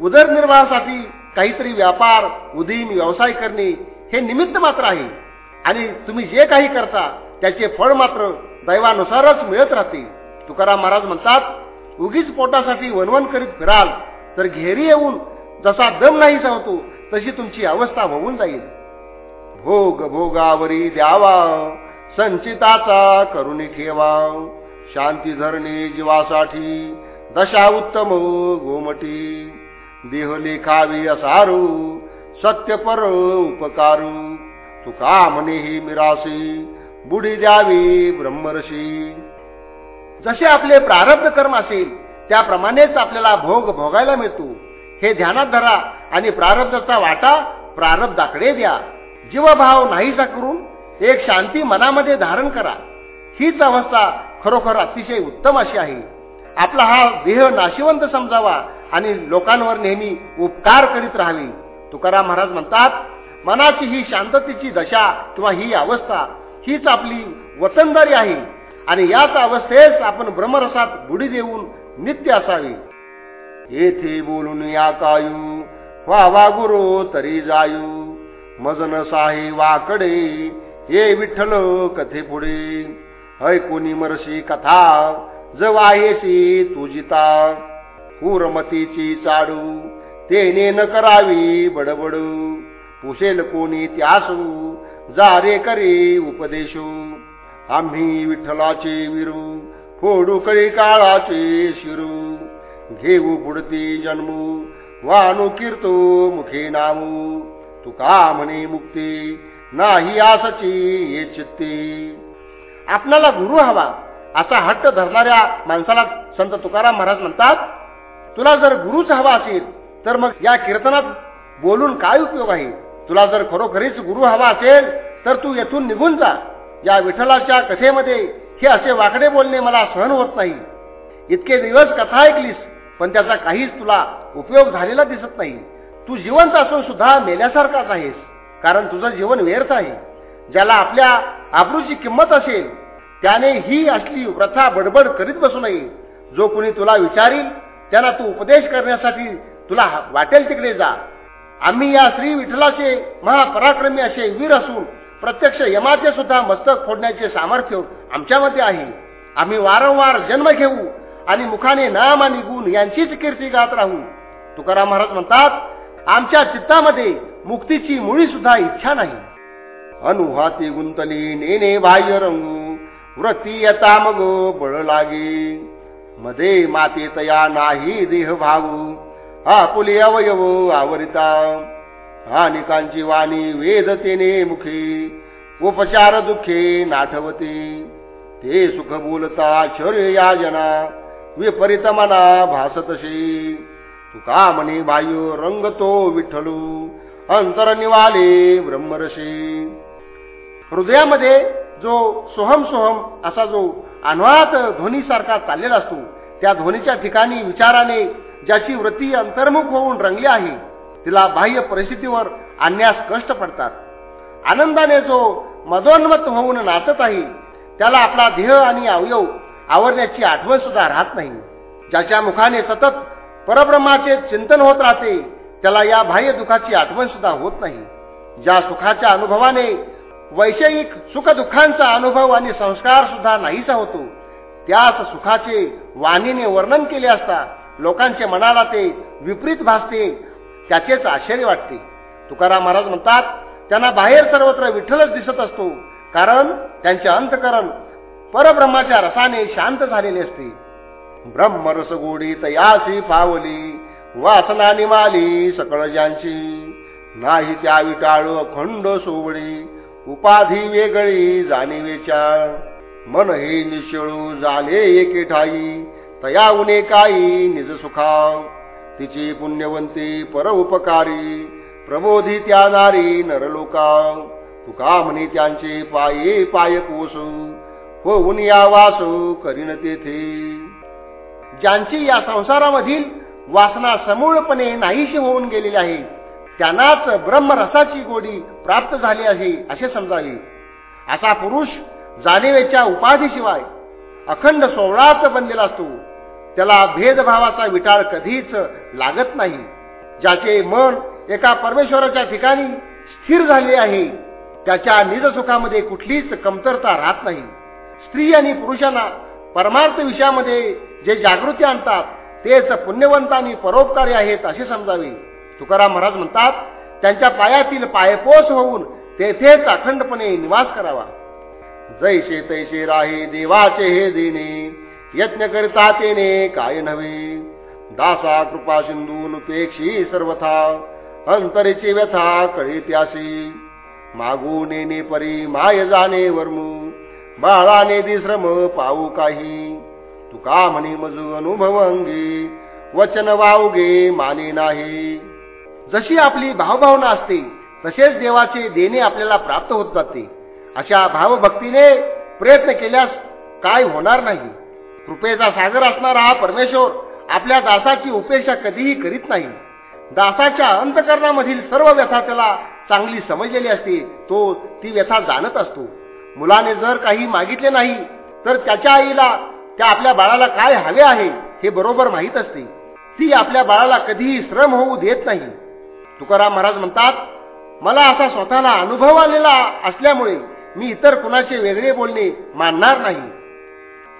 उदरनिर्वाहासाठी काहीतरी व्यापार उदीम व्यवसाय करणे हे निमित्त मात्र आहे. आणि तुम्ही जे काही करता त्याचे फळ मात्र दैवानुसारच मिळत राहते. तुकाराम महाराज म्हणतात उगीच पोटासाठी वनवन करीत फिराल तर घेरी येऊन जसा दम नाही होतो तशी तुमची अवस्था होऊन जाईल. भोग भोगावरी द्यावा. संचिताचा करुणी ठेवा. शांती धरणे जीवासाठी दशा उत्तम हो, गोमटी देह खावी असारू सत्यपर उपकारू. तुका म्हणे ही मिरासी बुडी द्यावी ब्रह्मर्षी. जसे आपले प्रारब्ध कर्म असेल त्याप्रमाणेच आपल्याला भोग भोगायला मिळतो. हे ध्यानात धरा आणि प्रारब्धाचा वाटा प्रारब्धाकडे द्या. जीवभाव नाहीसा करून एक शांती मनामध्ये धारण करा. हीच अवस्था खरोखर अतिशय उत्तम अशी आहे. आपला हा देह नाशिवंत समजावा आणि लोकांवर नेहमी उपकार करीत राहावी. तुकाराम महाराज म्हणतात मनाची ही शांततेची दशा किंवा ही अवस्था हीच आपली वतनदारी आहे आणि याच अवस्थेस आपण ब्रह्मरसात बुडी देऊन नित्य असावे. येथे बोलून या कायू वा गुरु तरी जायू. मजन साहे वाकडे ये विठ्ठल कथे पुढे हय कोणी मरशी कथा जवायेशी तुजिता कुरमतीची चाडू तेने न करावी बडबड. पुसेल कोणी त्यासू जारे करे उपदेशू. आम्ही विठ्ठलाचे विरू फोडू कळी काळाचे शिरू. घेऊ बुडती जन्मू वानु कीर्तो मुखे नामू. तुका म्हणे मुक्ती नाही आसची ये चित्ती. आपल्याला गुरु हवा असा हट्ट धरणाऱ्या माणसाला संत तुकाराम महाराज म्हणतात तुला जर गुरुच हवा असेल तर मग या कीर्तनात बोलून काय उपयोग आहे? तुला जर खरोखरीच गुरु हवा असेल तर तू येथून निघून जा. या विठ्ठलाच्या कथेमध्ये हे असे वाकडे बोलणे मला सहन होत नाही. इतके दिवस कथा ऐकलीस पण त्याचा काहीच तुला उपयोग झालेला दिसत नाही. तू जिवंत असून सुद्धा मेल्यासारखाच आहेस. कारण तुझं जीवन व्यर्थ आहे. ज्याला आपल्या आबरूची किंमत असेल त्याने ही असली प्रथा बडबड करीत बसू नये. जो कुणी तुला विचारील त्यांना तू उपदेश करण्यासाठी तुला वाटेल तिकडे जा. आम्ही या श्री विठ्ठलाचे महापराक्रमी असे वीर असून प्रत्यक्ष यमाचे सुद्धा मस्तक फोडण्याचे सामर्थ्य आमच्यामध्ये आहे. आम्ही वारंवार जन्म घेऊ आणि मुखाने नाम आणि गुण यांचीच कीर्ती गात राहू. तुकाराम महाराज म्हणतात आमच्या चित्तामध्ये मुक्तीची मुळी सुद्धा इच्छा नाही. अनुहाती गुंतली नेने बाह्य रंगू वृत्ती यता मग बळ लागे. मध्ये माते तया नाही देह भाऊ आपुली अवयव आवरिता. हानिकांची वाणी वेदतेने मुखे उपचार दुःखे नाठवते. ते सुख बोलता शौर्य याजना विपरीत मना भासतशी तुका म्हणे बायू रंगतो विठ्ठलू अंतर निवाले ब्रह्मरशी हृदयामध्ये जो सोहम सोहम असा जो अनवात ध्वनीसारखा चाललेला असतो त्या ध्वनीच्या ठिकाणी विचाराने ज्याची वृत्ती अंतर्मुख होऊन रंगली आहे तिला बाह्य परिस्थितीवर आणण्यास कष्ट पडतात. आनंदाने जो मदोन्मत होऊन नाचत आहे त्याला आपला देह आणि अवयव आवरण्याची आठवण सुद्धा राहत नाही. ज्याच्या मुखाने सतत परब्रह्माचे चिंतन होत राहते त्याला या बाह्य दुखाची आठवण सुद्धा होत नाही. ज्या सुखाच्या अनुभवाने वैषयिक सुख दुःखांचा अनुभव आणि संस्कार सुद्धा नाहीसा होतो त्याच सुखाचे वाणीने वर्णन केले असता लोकांच्या मनाला ते विपरीत भासते त्याचेच आश्चर्य वाटते. तुकाराम महाराज म्हणतात त्यांना बाहेर सर्वत्र विठ्ठलच दिसत असतो कारण त्यांचे अंतकरण परब्रह्माच्या रसाने शांत झालेले असते. ब्रह्मरस गोडी तयासी फावली वासना निमाली सकळ ज्यांची. नाही त्या विटाळ अखंड सोवळी उपाधी वेगळी जाणीवेच्या मन हे निशळू झाले एके ठाई तया उने काही निज सुखाव. तिची पुण्यवंती पर उपकारी प्रबोधी त्या नारी नरलोका तुका म्हणे त्यांचे पाये पाय कोस होऊन या वासू करीन तेथे. ज्यांची या संसारामधील वासना समूळपणे नाहीशी होऊन गेलेली आहे. त्यांनाच ब्रह्मरसाची गोडी प्राप्त झाली आहे असे समजावे. असा पुरुष जाणीवेच्या उपाधीशिवाय अखंड सोहळाच बनलेला असतो. त्याला भेदभावाचा विटाळ कधीच लागत नाही. ज्याचे मन एका परमेश्वराच्या ठिकाणी स्थिर झाले आहे त्याच्या निजसुखामध्ये कुठलीच कमतरता राहत नाही. स्त्री आणि पुरुषांना परमार्थ विषयामध्ये जे जागृती आणतात तेच पुण्यवंत आणि परोपकारी आहेत असे समजावे. तुकाराम महाराज म्हणतात त्यांच्या पायातील पायपोस होऊन तेथेच अखंडपणे निवास करावा. जैसे तैसे राही देवाचे हे देणे यत्न करता तेने काय नव्हे. दासा कृपा सिंधून पेक्षी सर्वथा अंतरेची व्यथा कळी त्यासी मागू नेने परी माय जाणे वर्मू बाळाने दिश्रम पाऊ काही. तुका म्हणे मजू अनुभव अंगी वचन वावगे माने नाही. जशी आपली भावभावना असते तसेच देवाचे देणे आपल्याला प्राप्त होत जाते. अशा भावभक्तीने प्रयत्न केल्यास काय होणार नाही. कृपेचा सागर असणारा हा परमेश्वर आपल्या दासाची उपेक्षा कधीही करीत नाही. दासाच्या अंतकरणामधील सर्व व्यथा त्याला चांगली समजलेली असते तो ती व्यथा जाणत असतो. मुलाने जर काही मागितले नाही तर त्याच्या आईला त्या आपल्या बाळाला काय हवे आहे हे बरोबर माहीत असते. ती आपल्या बाळाला कधीही श्रम होऊ देत नाही. तुकाराम महाराज म्हणतात मला असा स्वतःला अनुभव आलेला असल्यामुळे मी इतर कुणाचे वेगळे बोलणे मानणार नाही.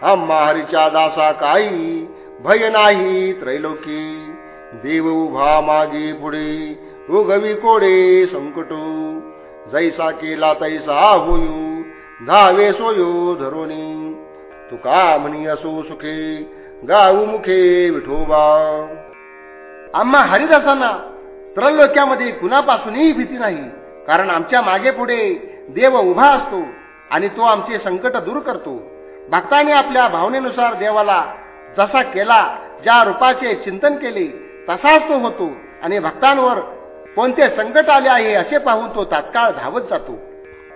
आम्हा हरीच्या दासा काही भय नाही त्रैलोकी. देव उभा मागे पुढे उगवी कोडे संकटू. जैसा केला तैसा होयू धावे सोयो धरोनी. तुका म्हणी असो सुखे गाऊ मुखे विठोबा. आम्हा हरिदासांना त्रलोक्यामध्ये कुणापासूनही भीती नाही कारण आमच्या मागे पुढे देव उभा असतो आणि तो आमचे संकट दूर करतो. भक्ताने आपल्या भावनेनुसार देवाला जसा केला ज्या रूपाचे चिंतन केले तसाच तो होतो आणि भक्तांवर कोणते संकट आले आहे असे पाहून तो तात्काळ धावत जातो.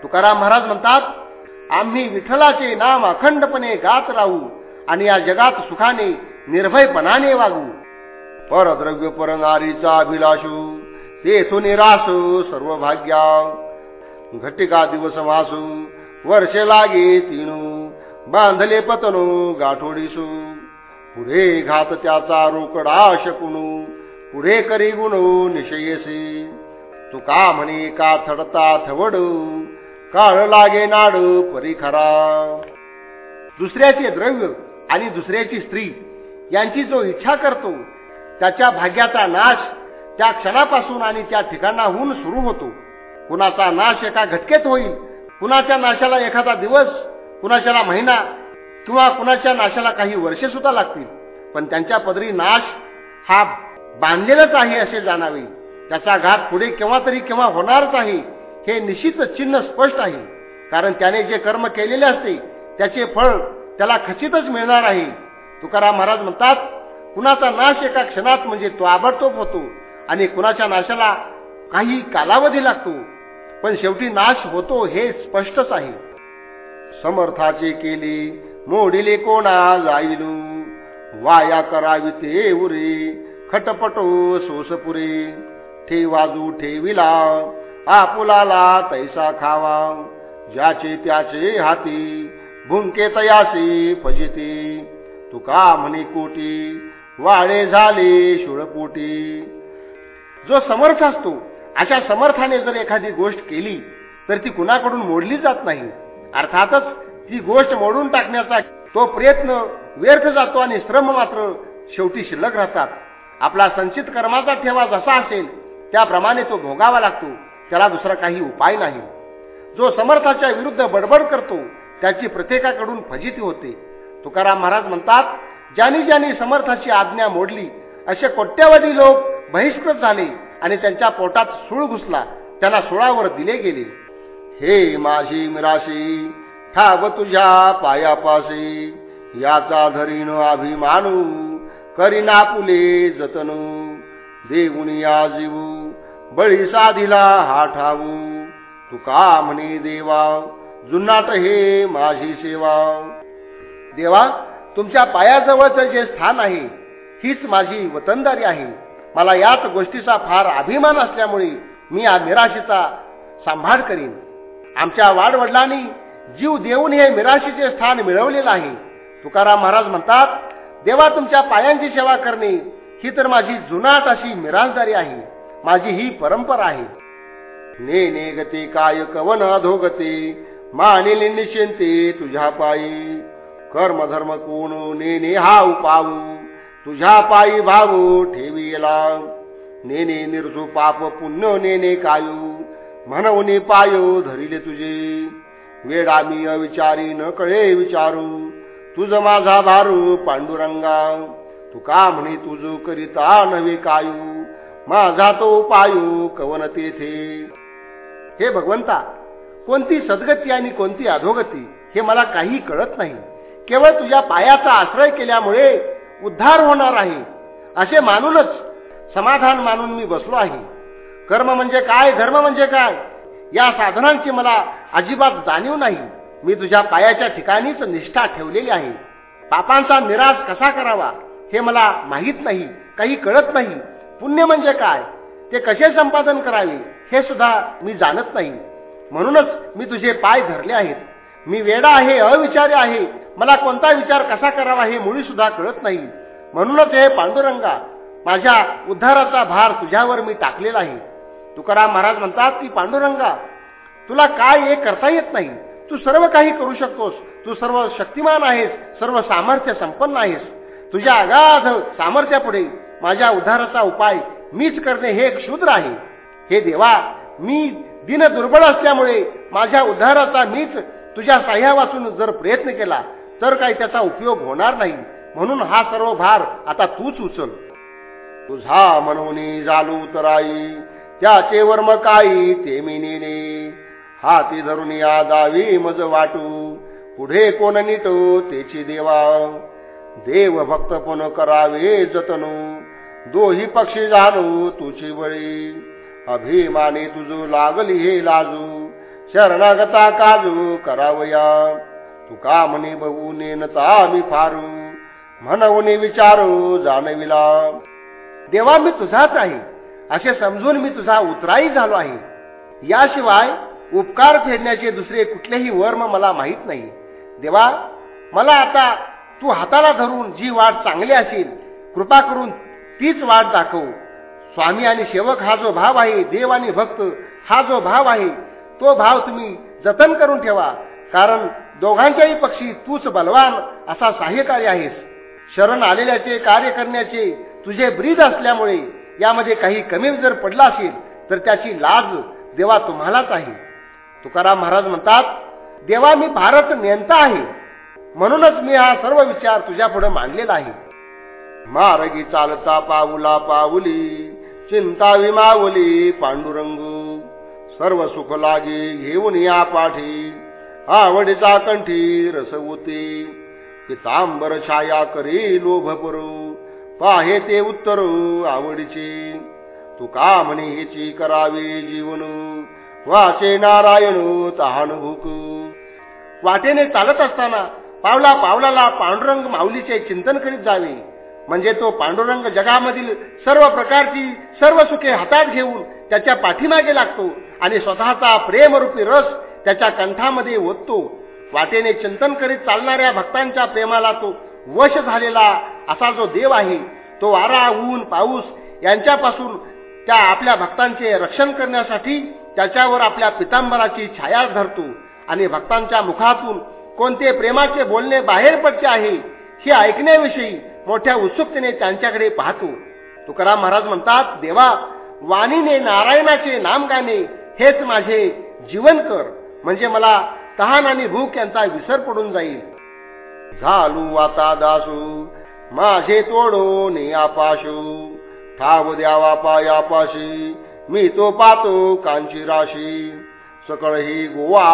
तुकाराम महाराज म्हणतात आम्ही विठ्ठलाचे नाम अखंडपणे गात राहू आणि या जगात सुखाने निर्भयपणाने वागू. परद्रव्य परनारीचा अभिलाषू तेथून निरासू सर्व भाग्या घटिका दिवस वासू वर्ष लागे तीनू बांधले पतनू गाठोडीसू. पुढे घात त्याचा रोकडा शकून पुढे करी गुण निशयसी. तुका म्हणे का थडता थवडू काळ लागे नाड परी खरा दुसऱ्याचे द्रव्य आणि दुसऱ्याची स्त्री यांची जो इच्छा करतो त्याच्या भाग्याचा नाश त्या क्षणापासून आणि त्या ठिकाणाहून सुरू होतो. कुणाचा नाश एका घटकेत होईल कुणाच्या नाशाला एखादा दिवस कुणाच्याला महिना किंवा कुणाच्या नाशाला काही वर्षे सुद्धा लागतील. पण त्यांच्या पदरी नाश हा बांधलेलाच आहे असे जाणावे. त्याचा घात पुढे केव्हा तरी केव्हा होणारच आहे हे निश्चित चिन्ह स्पष्ट आहे. कारण त्याने जे कर्म केलेले असते त्याचे फळ त्याला खचितच मिळणार आहे. तुकाराम महाराज म्हणतात कुणाचा नाश एका क्षणात म्हणजे तो आबडतोब होतो आणि कुणाच्या नाशाला काही कालावधी लागतो. पण शेवटी नाश होतो हे स्पष्टच आहे. समर्थाचे केले मोडिले कोणा जाईल वाया करावी ते उरे खटपटो सोसपुरे. ठेवाजू ठेविला आपुलाला तैसा खावा. ज्याचे त्याचे हाती भुंके तयासी फजिती. तुका म्हणे कोटी वाळे झाले शुळपोटी. जो समर्थ असतो अशा समर्थाने जर एखादी गोष्ट केली तर ती कुणाकडून मोडली जात नाही. अर्थातच ती गोष्ट मोडून टाकण्याचा तो प्रयत्न व्यर्थ जातो आणि श्रम मात्र शेवटी शिल्लक राहतात. आपला संचित कर्माचा ठेवा जसा असेल त्याप्रमाणे तो भोगावा लागतो. त्याला दुसरा काही उपाय नाही. जो समर्थाच्या विरुद्ध बडबड करतो त्याची प्रत्येकाकडून फजिती होते. तुकाराम महाराज म्हणतात ज्यांनी ज्यांनी समर्थाची आज्ञा मोडली असे कोट्यावधी लोक बहिष्कृत झाले आणि त्यांच्या पोटात सूळ घुसला. त्यांना सुळावर दिले गेले. हे माझी मिराशी ठाव तुझ्या पायापाशी. याचा धरीन अभिमानू करीना पुले जतनू. देऊन या जीवू. बळी साधिला हा ठाऊ तुका म्हणे देवा? जुनाट हे माझी सेवा. देवा तुमच्या पायाजवळचं जे स्थान आहे हीच माझी वतनदारी आहे. मला याच गोष्टीचा फार अभिमान असल्यामुळे मी या मिराशीचा सांभाळ करीन. आमच्या वाडवडिलांनी जीव देऊन हे मिराशीचे स्थान मिळवलेलं आहे. तुकाराम महाराज म्हणतात देवा तुमच्या पायांची सेवा करणे ही तर माझी जुनाट अशी मिराजदारी आहे. माझी ही परंपरा आहे. ने नेगते काय कवन अधोगते मानिले निश्चिंते तुझ्या पायी. कर्म धर्म कोण नेने हा पाऊ तुझ्या पायी भाऊ ठेवीला नेने निर्जू पाप पुण्य नेने कायू म्हणवने पायो धरिले तुझे. वेडा मी अविचारी न कळे विचारू तुझ माझा भारू पांडुरंगा. तू का म्हणे तुझ करिता नवे कायू. माझा तो पायू कवन तेथे. हे भगवंता कोणती सद्गती आणि कोणती अधोगती हे मला काही कळत नाही. केवळ तुझ्या पायाचा आश्रय केल्यामुळे उद्धार होणार आहे. असे मानूनच समाधान मानून मी बसलो आहे. कर्म म्हणजे काय धर्म म्हणजे काय या साधनांची मला अजिबात जाणीव नाही. मी तुझ्या पायाच्या ठिकाणीच निष्ठा ठेवलेली आहे. पापांचा निराश कसा करावा हे मला माहीत नाही काही कळत नाही. पुण्य म्हणजे काय? ते कसे संपादन करावे? हे सुद्धा मी जाणत नाही. म्हणूनच मी तुझे पाय धरले आहेत. मी वेडा आहे अविचारी आहे. मला कोणता विचार कसा करावा हे मुळी सुद्धा कळत नाही. म्हणूनच हे पांडुरंगा माझ्या उद्धाराचा भार तुझ्यावर मी टाकलेला आहे. तुकाराम महाराज म्हणतात की पांडुरंगा तुला काय हे करता येत नाही? तू सर्व काही करू शकतोस. तू सर्व शक्तिमान आहेस. सर्व सामर्थ्य संपन्न आहेस. तुझ्या अगाध सामर्थ्यापुढे माझ्या उद्धाराचा उपाय मीच करणे हे एक आहे. हे देवा मी दिन दुर्बळ असल्यामुळे माझ्या उद्धाराचा मीच तुझ्या साह्या वाचून जर प्रयत्न केला तर काही त्याचा उपयोग होणार नाही. म्हणून हा सर्व भार आता तूच उचल. तुझा म्हणून जालू तराई त्याचे वर्म काही ते मी नेने हाती धरून या जावी मज वाटू पुढे कोण निटो तेची देवा. देव भक्त पुन करावे जतनू. दोही पक्षी झालो तुझी बळी अभिमानी तुझ लागली हे लाजू. शरणागता काजू करावया. तुका म्हणे बघू नेनता मी फारू. म्हणून विचारू जाणविला. देवा मी तुझाच आहे. असे समजून मी तुझा उतराई झालो आहे. याशिवाय उपकार फेडण्याचे दुसरे कुठलेही वर्म मला माहीत नाही. देवा मला आता तू हाताला धरून जी वाट चांगली असेल कृपा करून तीच वाट दाखव. स्वामी आणि सेवक हा जो भाव आहे देव आणि भक्त हा जो भाव आहे तो भाव तुम्ही जतन करून ठेवा. कारण दोघांच्याही पक्षी तूच बलवान असा सहाय्यकारी आहेस. शरण आलेल्याचे कार्य करण्याचे तुझे ब्रीद असल्यामुळे यामध्ये काही कमी जर पडला असेल तर त्याची लाज देवा तुम्हालाच आहे. तुकाराम महाराज म्हणतात देवा मी भारत नेमता आहे. म्हणूनच मी हा सर्व विचार तुझ्या पुढे मांडलेला आहे. मार्गी चालता पाऊला पाऊली चिंता विमावली पांडुरंग. सर्व सुख लागे घेऊन या पाठी आवडीचा कंठी रस होते पितांबर छाया करी लोभ करू पाहे ते उत्तर आवडीचे. तू का म्हणे हेची करावे जीवन वाचे नारायण तहान भूक वाटेने चालत असताना पावला पावलाला पांडुरंग माऊलीचे चिंतन करीत जावे. म्हणजे तो पांडुरंग जगामधील सर्व प्रकारची सर्व सुखे हातात घेऊन त्याच्या पाठीमागे लागतो आणि स्वतःचा प्रेमरूपी रस त्याच्या कंठामध्ये ओततो. वाटेने चिंतन करीत चालणाऱ्या भक्तांच्या प्रेमाला तो वश झालेला असा जो देव आहे तो वारा ऊन पाऊस यांच्यापासून त्या आपल्या भक्तांचे रक्षण करण्यासाठी त्याच्यावर आपल्या पितांबराची छाया धरतो आणि भक्तांच्या मुखातून कोणते प्रेमाचे बोलणे बाहेर पडते आहे हे ऐकण्याविषयी मोठ्या उत्सुकतेने त्यांच्याकडे पाहतो. तुकाराम महाराज म्हणतात देवा वाणीने नारायणाचे नाम गाणे हेच माझे जीवन कर. म्हणजे मला तहान आणि भूक यांचा विसर पडून जाईल. झालू आता दासू माझे तोडो ने आपाशू. ठाव द्यावा पायापाशी मी तो पातो कांची राशी. सकळ ही गोवा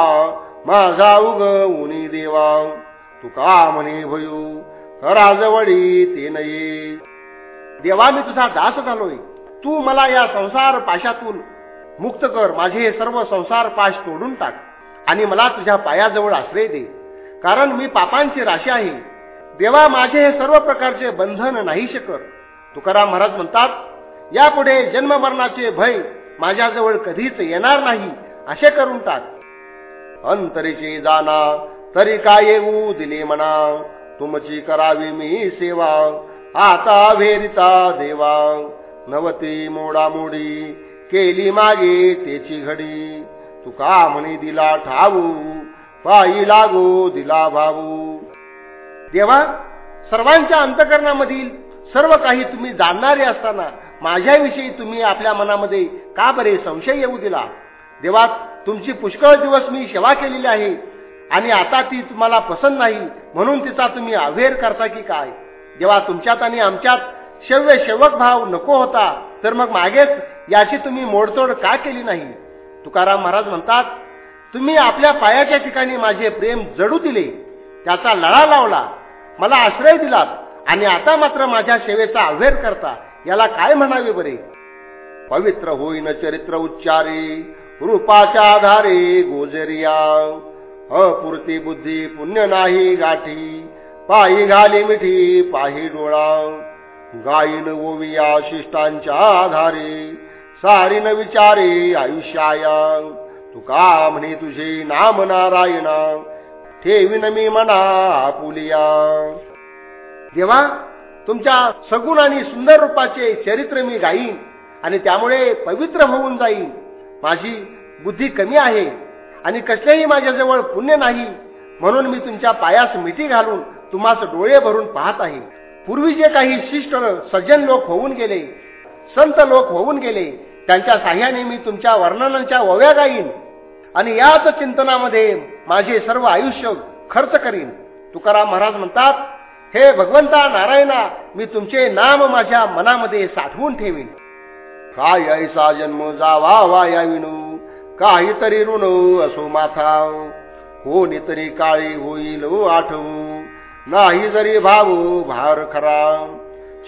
माझा उग उनी देवा. तुका म्हणे भयू राजवळी ते नये. देवा मी तुझा दास झालोय. तू मला या संसार पाशातून मुक्त कर. माझे हे सर्व संसार पाश तोडून टाक आणि मला तुझ्या पायाजवळ आश्रय दे. कारण मी पापांची राशी आहे. देवा माझे हे सर्व प्रकारचे बंधन नाही कर. तुकाराम महाराज म्हणतात यापुढे जन्ममरणाचे भय माझ्याजवळ कधीच येणार नाही. असे करून टाक. अंतरीचे जाना तरी काय येऊ दिले म्हणा तुमची करावी मी सेवा. आता भेरिता देवा. नवती मोडामोडी केली मागे तेची घडी. तुका म्हणे दिला ठावू पायी लागू दिला भाऊ. देवा सर्वांच्या अंतकरणामधील सर्व काही तुम्ही जाणणारे असताना माझ्याविषयी तुम्ही आपल्या मनामध्ये का बरे संशय येऊ दिला? देवा तुमची पुष्कळ दिवस मी सेवा केलेली आहे. आणि आता ती तुम्हाला पसंत नाही म्हणून तिचा तुम्ही अवेर करता की काय? जेव्हा तुमच्यात आणि आमच्यात शव्य शेवक भाव नको होता तर मग मागेच याची तुम्ही मोडतोड का केली नाही? तुकाराम महाराज म्हणतात तुम्ही आपल्या पायाच्या ठिकाणी माझे प्रेम जडू दिले त्याचा लढा लावला मला आश्रय दिलात आणि आता मात्र माझ्या सेवेचा अवेर करता याला काय म्हणावे बरे? पवित्र होईन चरित्र उच्चारे रूपाच्या आधारे गोजरिया अपुरती बुद्धी पुण्य नाही गाठी. पायी घाली मिठी पाही डोळा. गायीन ओविया शिष्टांच्या आधारे. सारीन विचारे आयुष्याया. तुका म्हणे तुझे नाम नारायणा. ठेवीन मी मना आपुलिया. देवा तुमच्या सगुण आणि सुंदर रूपाचे चरित्र मी गाईन आणि त्यामुळे पवित्र होऊन जाईन. माझी बुद्धी कमी आहे. आणि कसलेही माझ्याजवळ पुण्य नाही. म्हणून मी तुमच्या पायास मिठी घालून तुम्हास डोळे भरून पाहत आहे. पूर्वी जे काही शिष्ट सज्जन लोक होऊन गेले संत लोक होऊन गेले त्यांच्या साह्याने मी तुमच्या वर्णनांच्या ओव्या गाईन. आणि याच चिंतनामध्ये माझे सर्व आयुष्य खर्च करीन. तुकाराम महाराज म्हणतात हे भगवंता नारायणा मी तुमचे नाम माझ्या मनामध्ये साठवून ठेवीन. काय ऐसा जन्म जावा वाया विनू काहीतरी ऋण असो माथा. हो तरी काळी होईल हो आठवू. नाही जरी भाऊ भार खरा.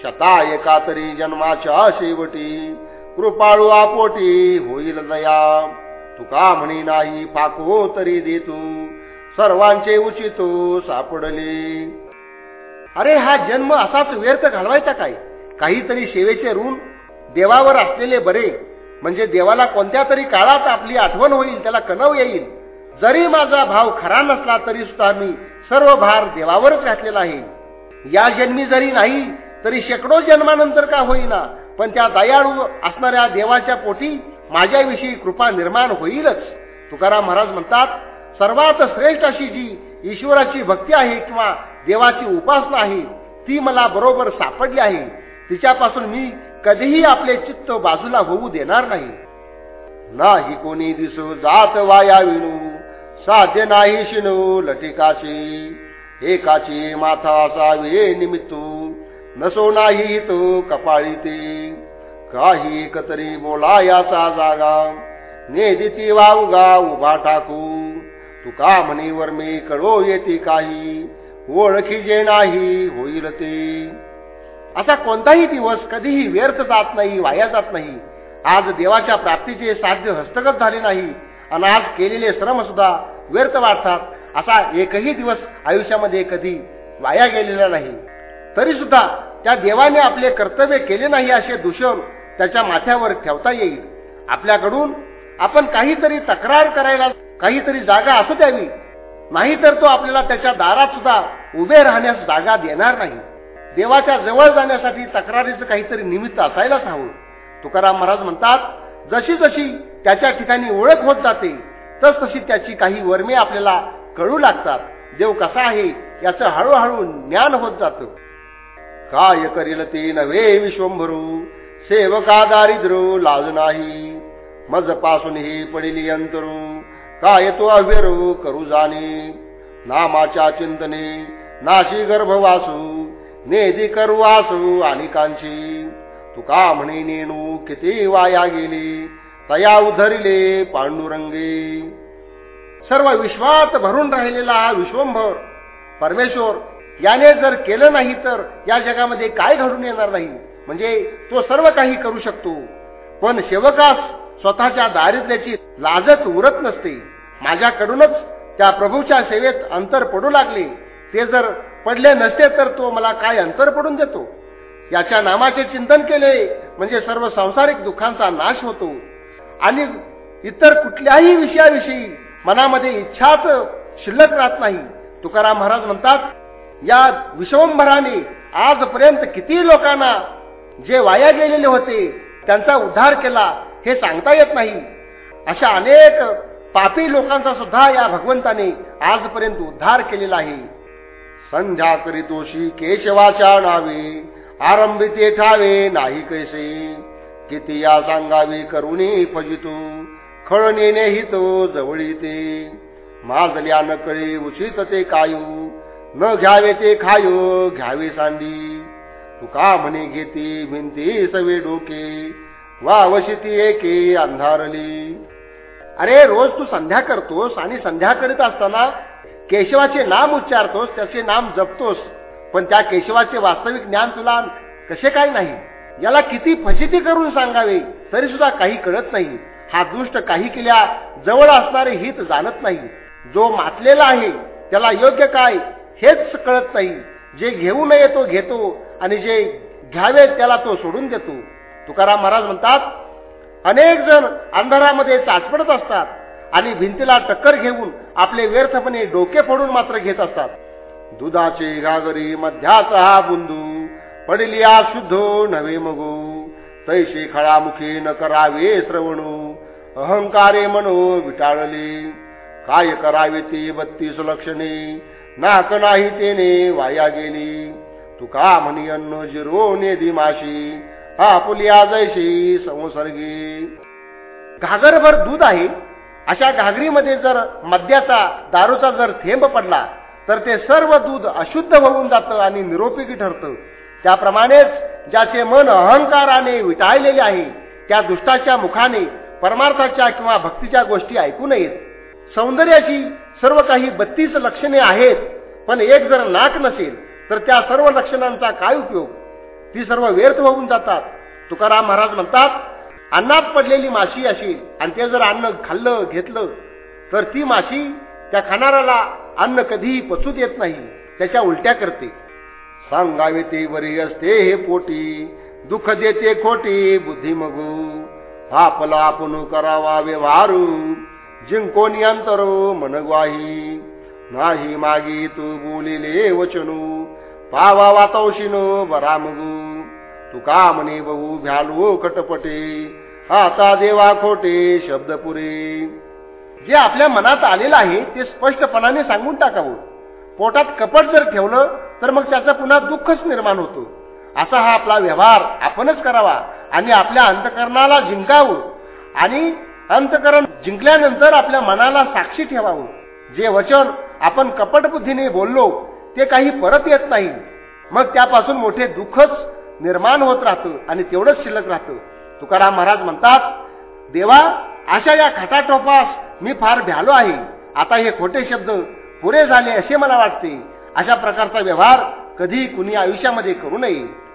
शता एका तरी जन्माच्या शेवटी. कृपाळू आपोटी होईल दया. तुका म्हणी नाही पाको तरी देतो. सर्वांचे उचितो सापडले. अरे हा जन्म असाच व्यर्थ घालवायचा काय? काहीतरी सेवेचे ऋण देवावर असलेले बरे. म्हणजे देवाला कोणत्या तरी काळात आपली आठवण होईल त्याला कणव येईल. जरी माझा भाव खरा नसला तरी सुद्धा मी सर्व भार देवावरच घातलेला आहे. या जन्मी जरी नाही तरी शेकडो जन्मानंतर का होईना पण त्या दयाळू असणाऱ्या देवाच्या पोटी माझ्याविषयी कृपा निर्माण होईलच. तुकाराम महाराज म्हणतात सर्वात श्रेष्ठ अशी जी ईश्वराची भक्ती आहे किंवा देवाची उपासना आहे ती मला बरोबर सापडली आहे. तिच्यापासून मी कधीही आपले चित्त बाजूला होऊ देणार नाही. नाही कोणी दिसू जात वाया विणू साध्य नाही शिनू लटिकाशी एकाची माथा असावे निमित्तू नसो नाही तो कपाळी ते. काही एकतरी बोलायाचा जागा नेदिती वावगा उभा टाकू. तुका म्हणीवर मी कळो येते काही ओळखी जे नाही होईल ते. असा कोणताही दिवस कधीही व्यर्थ जात नाही वाया जात नाही. आज देवाच्या प्राप्तीचे साध्य हस्तगत झाले नाही. आणि आज केलेले श्रम सुद्धा व्यर्थ वाटतात. असा एकही दिवस आयुष्यामध्ये कधी वाया गेलेला नाही. तरी सुद्धा त्या देवाने आपले कर्तव्य केले नाही असे दूषण त्याच्या माथ्यावर ठेवता येईल. आपल्याकडून आपण काहीतरी तक्रार करायला काहीतरी जागा असू द्यावी. नाहीतर तो आपल्याला त्याच्या दारात सुद्धा उभे राहण्यास जागा देणार नाही. देवाच्या जवळ जाण्यासाठी तक्रारीचं काहीतरी निमित्त असायलाच हवं. तुकाराम महाराज म्हणतात जशी जशी त्याच्या ठिकाणी ओळख होत जाते तस तशी त्याची काही वर्मे आपल्याला कळू लागतात. देव कसा आहे याचं हळूहळू ज्ञान होत जात. काय करील ते नव्हे विश्वंभरू सेवका दारिद्र्य लाज नाही. मजपासून हे पडिली अंतरू काय तो अव्यरू करू जाणे. नामाच्या चिंतने नाशी गर्भवासू नेदी करू वासू तुका म्हणे नेणू किती वाया गेली तया उधरिले पांडुरंगे. सर्व विश्वात भरून राहिलेला हा विश्वंभर परमेश्वर याने जर केलं नाही तर या जगामध्ये काय घडून येणार नाही? म्हणजे तो सर्व काही करू शकतो. पण सेवकास स्वतःच्या दारिद्र्याची लाजच उरत नसते. माझ्याकडूनच त्या प्रभूच्या सेवेत अंतर पडू लागले. ते जर पडले नसते तर तो मला काय अंतर पडून देतो? याच्या नामाचे चिंतन केले म्हणजे सर्व सांसारिक दुःखांचा नाश होतो. आणि इतर कुठल्याही विषयाविषयी मनामध्ये इच्छाच शिल्लक राहत नाही. तुकाराम महाराज म्हणतात या विश्वंभराने आजपर्यंत किती लोकांना जे वाया गेलेले होते त्यांचा उद्धार केला हे सांगता येत नाही. अशा अनेक पापी लोकांचा सुद्धा या भगवंताने आजपर्यंत उद्धार केलेला आहे. संध्या करीतोशी केशवाच्या नावे. आरंभी ते ठावे नाही कैसे. किती या सांगावी करुणी फजितो. खळणीने हितो जवळी ते माजल्या न कळे उचित ते कायू. न घ्यावे ते खायो घ्यावे सांडी. तुका म्हणे घेती भिंती सवे डोके. वावशी ती एके अंधारली. अरे रोज तू संध्या करतोस आणि संध्या करीत असताना केशवाचे नाम उच्चारतोस त्याचे नाम जपतोस पण त्या केशवाचे वास्तविक ज्ञान तुला कसे काय नाही? याला किती फजिती करून सांगावे तरी सुद्धा काही कळत नाही. हा दुष्ट काही केल्या जवळ असणारे हित जाणत नाही. जो मातलेला आहे त्याला योग्य काय हेच कळत नाही. जे घेऊ नये तो घेतो आणि जे घ्यावे त्याला तो सोडून देतो. तुकाराम महाराज म्हणतात अनेक जण अंधारामध्ये चाचपडत असतात. आणि भिंतीला टक्कर घेऊन आपले व्यर्थपणे डोके फोडून मात्र घेत असतात. दुधाचे घागरी मध्याचा हा बुंदू पडली शुद्ध नवे मगू. तैसे खळामुखी न करावे श्रवणू. अहंकारे मनो विटाळले. काय करावे ती बत्तीस लक्षणे? नाक नाही तेने वाया गेली. तुका म्हणी अन्न जिरो नेदी माशी. आपुलिया जैशी संसर्गी. घागरभर दूध आहे अशा घागरीमध्ये जर मद्याचा दारूचा जर थेंब पडला तर ते सर्व दूध अशुद्ध होऊन जातं आणि निरोपयोगी ठरतं. त्याप्रमाणेच ज्याचे मन अहंकाराने विटाळलेले आहे त्या दुष्टाच्या मुखाने परमार्थाच्या किंवा भक्तीच्या गोष्टी ऐकू नयेत. सौंदर्याची सर्व काही बत्तीस लक्षणे आहेत पण एक जर नाक नसेल तर त्या सर्व लक्षणांचा काय उपयोग? ती सर्व व्यर्थ होऊन जातात. तुकाराम महाराज म्हणतात अन्नात पडलेली माशी असेल आणि ते जर अन्न खाल्लं घेतलं तर ती माशी त्या खाणाऱ्याला अन्न कधीही पचूत येत नाही त्याच्या उलट्या करते. सांगावे ते बरी असते हे पोटी दुःख देते खोटी बुद्धी मगू. आपला आपण करावा व्यवहारू जिंकोनी अंतर मनग्वाही. नाही मागी तू बोलिले वचनू पावा वातवशिनो बरा मगू. तुका म्हणे बहु भ्यालो कटपटे. आता देवा खोटे शब्द पुरे. जे आपल्या मनात आलेलं आहे ते स्पष्टपणाने सांगून टाकावं. पोटात कपट जर ठेवलं तर मग त्याचं पुन्हा दुःखच निर्माण होतं. असा हा आपला व्यवहार आपणच करावा आणि आपल्या अंतकरणाला जिंकावं. आणि अंतकरण जिंकल्यानंतर आपल्या मनाला साक्षी ठेवावं. जे वचन आपण कपटबुद्धीने बोललो ते काही परत येत नाही. मग त्यापासून मोठे दुःखच निर्माण होत राहतं आणि तेवढंच शिल्लक राहतं. तुकाराम महाराज म्हणतात देवा अशा या खटाटोपास मी फार भ्यालो आहे. आता हे खोटे शब्द पुरे झाले असे मला वाटते. अशा प्रकारचा व्यवहार कधी कुणी आयुष्यामध्ये करू नये.